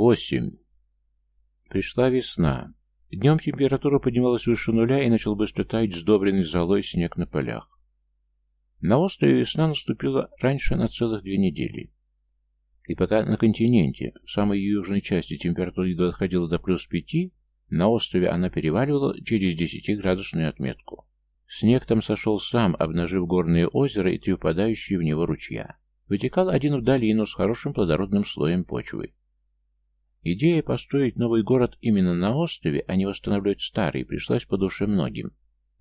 Восемь. Пришла весна. Днем температура поднималась выше нуля и начал быстро таять сдобренный золой снег на полях. На острове весна наступила раньше на целых две недели. И пока на континенте, в самой южной части, температура едва доходила до плюс пяти, на острове она переваливала через десятиградусную отметку. Снег там сошел сам, обнажив горные озера и три впадающие в него ручья. Вытекал один в долину с хорошим плодородным слоем почвы. Идея построить новый город именно на острове, а не восстанавливать старый, пришлась по душе многим.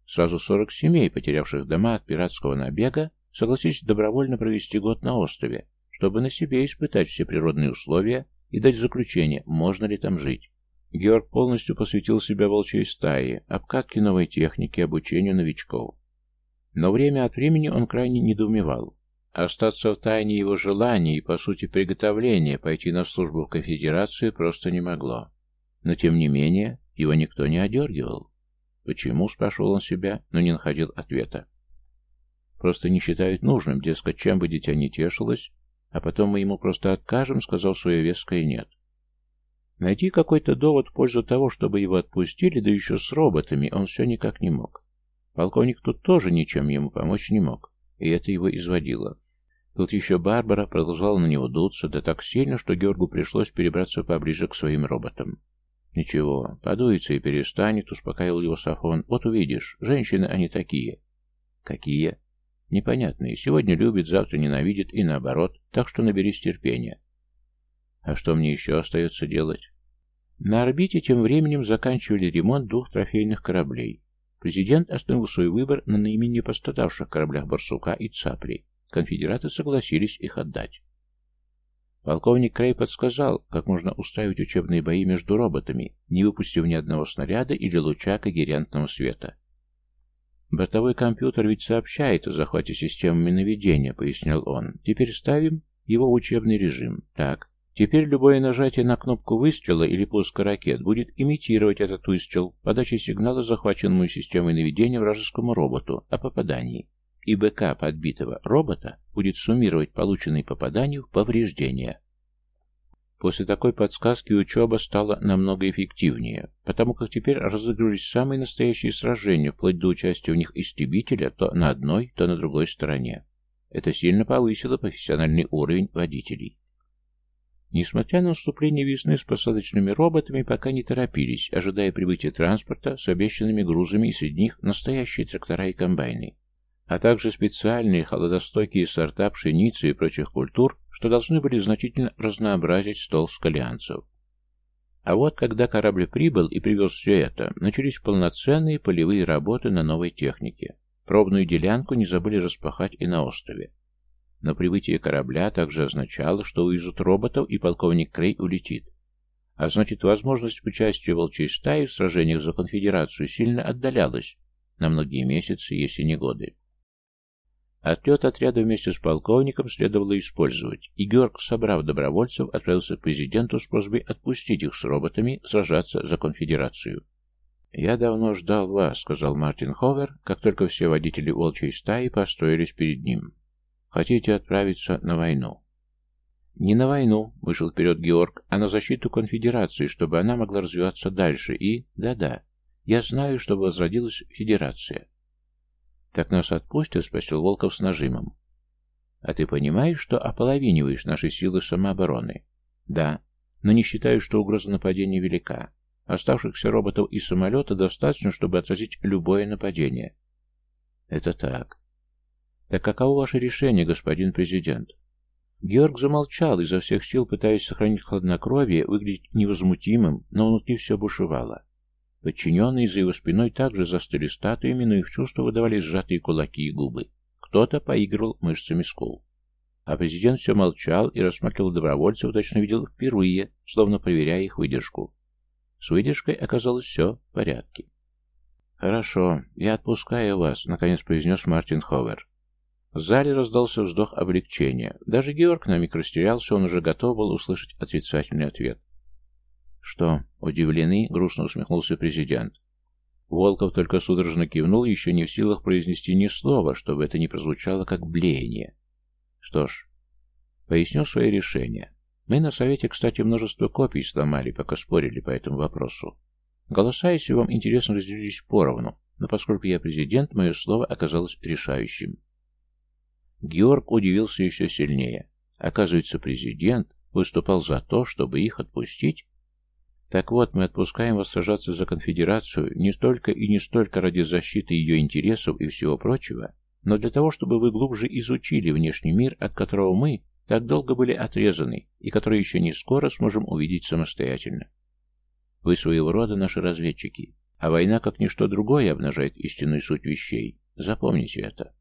Сразу 40 семей, потерявших дома от пиратского набега, согласились добровольно провести год на острове, чтобы на себе испытать все природные условия и дать заключение, можно ли там жить. Георг полностью посвятил себя волчьей стае, обкатке новой техники, обучению новичков. Но время от времени он крайне недоумевал. Остаться в тайне его желаний и, по сути, приготовления пойти на службу в конфедерацию просто не могло. Но, тем не менее, его никто не одергивал. Почему, спрашивал он себя, но не находил ответа. Просто не считают нужным, дескать, чем бы дитя не тешилось, а потом мы ему просто откажем, сказал свое веское «нет». Найти какой-то довод в пользу того, чтобы его отпустили, да еще с роботами, он все никак не мог. Полковник тут тоже ничем ему помочь не мог и это его изводило. Тут еще Барбара продолжала на него дуться, да так сильно, что Георгу пришлось перебраться поближе к своим роботам. «Ничего, подуется и перестанет», — успокаивал его Сафон. «Вот увидишь, женщины они такие». «Какие?» «Непонятные. Сегодня любит, завтра ненавидит и наоборот, так что наберись терпения». «А что мне еще остается делать?» На орбите тем временем заканчивали ремонт двух трофейных кораблей. Президент остановил свой выбор на наименее пострадавших кораблях «Барсука» и «Цапли». Конфедераты согласились их отдать. Полковник Крей подсказал, как можно устраивать учебные бои между роботами, не выпустив ни одного снаряда или луча когерентного света. «Бортовой компьютер ведь сообщает о захвате системами наведения», — пояснял он. «Теперь ставим его в учебный режим. Так, Теперь любое нажатие на кнопку выстрела или пуска ракет будет имитировать этот выстрел, подачей сигнала захваченному системой наведения вражескому роботу о попадании. И БК подбитого робота будет суммировать полученные попадания в повреждения. После такой подсказки учеба стала намного эффективнее, потому как теперь разыгрывались самые настоящие сражения, вплоть до участия в них истребителя то на одной, то на другой стороне. Это сильно повысило профессиональный уровень водителей. Несмотря на наступление весны с посадочными роботами, пока не торопились, ожидая прибытия транспорта с обещанными грузами и среди них настоящие трактора и комбайны, а также специальные холодостойкие сорта пшеницы и прочих культур, что должны были значительно разнообразить стол скалианцев. А вот когда корабль прибыл и привез все это, начались полноценные полевые работы на новой технике. Пробную делянку не забыли распахать и на острове. Но прибытие корабля также означало, что увезут роботов и полковник Крей улетит. А значит, возможность участия волчьей стаи в сражениях за конфедерацию сильно отдалялась на многие месяцы, если не годы. Отлет отряда вместе с полковником следовало использовать, и Георг, собрав добровольцев, отправился к президенту с просьбой отпустить их с роботами сражаться за конфедерацию. «Я давно ждал вас», — сказал Мартин Ховер, как только все водители волчьей стаи построились перед ним. Хотите отправиться на войну?» «Не на войну», — вышел вперед Георг, — «а на защиту конфедерации, чтобы она могла развиваться дальше. И, да-да, я знаю, чтобы возродилась федерация». «Так нас отпустят?» — спросил Волков с нажимом. «А ты понимаешь, что ополовиниваешь наши силы самообороны?» «Да, но не считаю, что угроза нападения велика. Оставшихся роботов и самолета достаточно, чтобы отразить любое нападение». «Это так. «Так каково ваше решение, господин президент?» Георг замолчал, изо всех сил пытаясь сохранить хладнокровие, выглядеть невозмутимым, но внутри все бушевало. Подчиненные за его спиной также застыли статуями, но их чувства выдавали сжатые кулаки и губы. Кто-то поигрывал мышцами скул. А президент все молчал и рассматривал добровольцев, точно видел впервые, словно проверяя их выдержку. С выдержкой оказалось все в порядке. «Хорошо, я отпускаю вас», — наконец произнес Мартин Ховер. В зале раздался вздох облегчения. Даже Георг на миг растерялся, он уже готов был услышать отрицательный ответ. «Что, удивлены?» — грустно усмехнулся президент. Волков только судорожно кивнул, еще не в силах произнести ни слова, чтобы это не прозвучало как блеяние. Что ж, поясню свое решение. Мы на совете, кстати, множество копий сломали, пока спорили по этому вопросу. Голоса, если вам интересно, разделились поровну, но поскольку я президент, мое слово оказалось решающим. Георг удивился еще сильнее. Оказывается, президент выступал за то, чтобы их отпустить? Так вот, мы отпускаем вас сражаться за конфедерацию не столько и не столько ради защиты ее интересов и всего прочего, но для того, чтобы вы глубже изучили внешний мир, от которого мы так долго были отрезаны и который еще не скоро сможем увидеть самостоятельно. Вы своего рода наши разведчики, а война, как ничто другое, обнажает истинную суть вещей. Запомните это.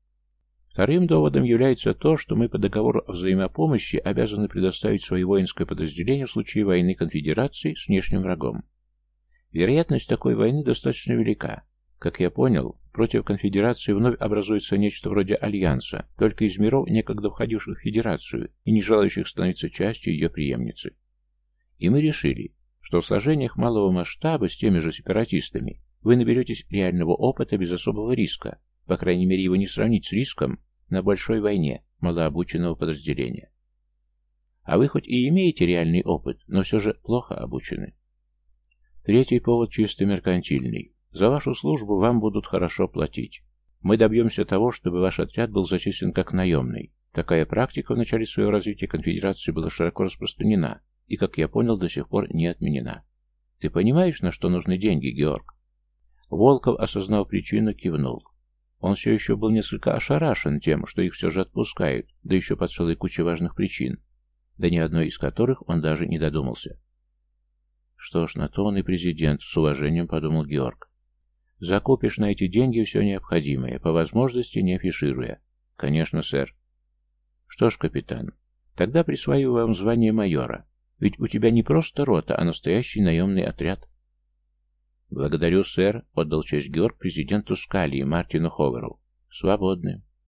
Вторым доводом является то, что мы по договору о взаимопомощи обязаны предоставить свое воинское подразделение в случае войны конфедерации с внешним врагом. Вероятность такой войны достаточно велика. Как я понял, против конфедерации вновь образуется нечто вроде альянса, только из миров, некогда входивших в федерацию и не желающих становиться частью ее преемницы. И мы решили, что в сражениях малого масштаба с теми же сепаратистами вы наберетесь реального опыта без особого риска, по крайней мере его не сравнить с риском на большой войне малообученного подразделения. А вы хоть и имеете реальный опыт, но все же плохо обучены. Третий повод чисто меркантильный. За вашу службу вам будут хорошо платить. Мы добьемся того, чтобы ваш отряд был зачислен как наемный. Такая практика в начале своего развития конфедерации была широко распространена и, как я понял, до сих пор не отменена. Ты понимаешь, на что нужны деньги, Георг? Волков, осознав причину, кивнул. Он все еще был несколько ошарашен тем, что их все же отпускают, да еще по целой куче важных причин, да ни одной из которых он даже не додумался. Что ж, на то он и президент, с уважением подумал Георг. Закупишь на эти деньги все необходимое, по возможности не афишируя. Конечно, сэр. Что ж, капитан, тогда присваиваю вам звание майора, ведь у тебя не просто рота, а настоящий наемный отряд. «Благодарю, сэр», — отдал честь Георг президенту Скалии Мартину Ховеру. «Свободны».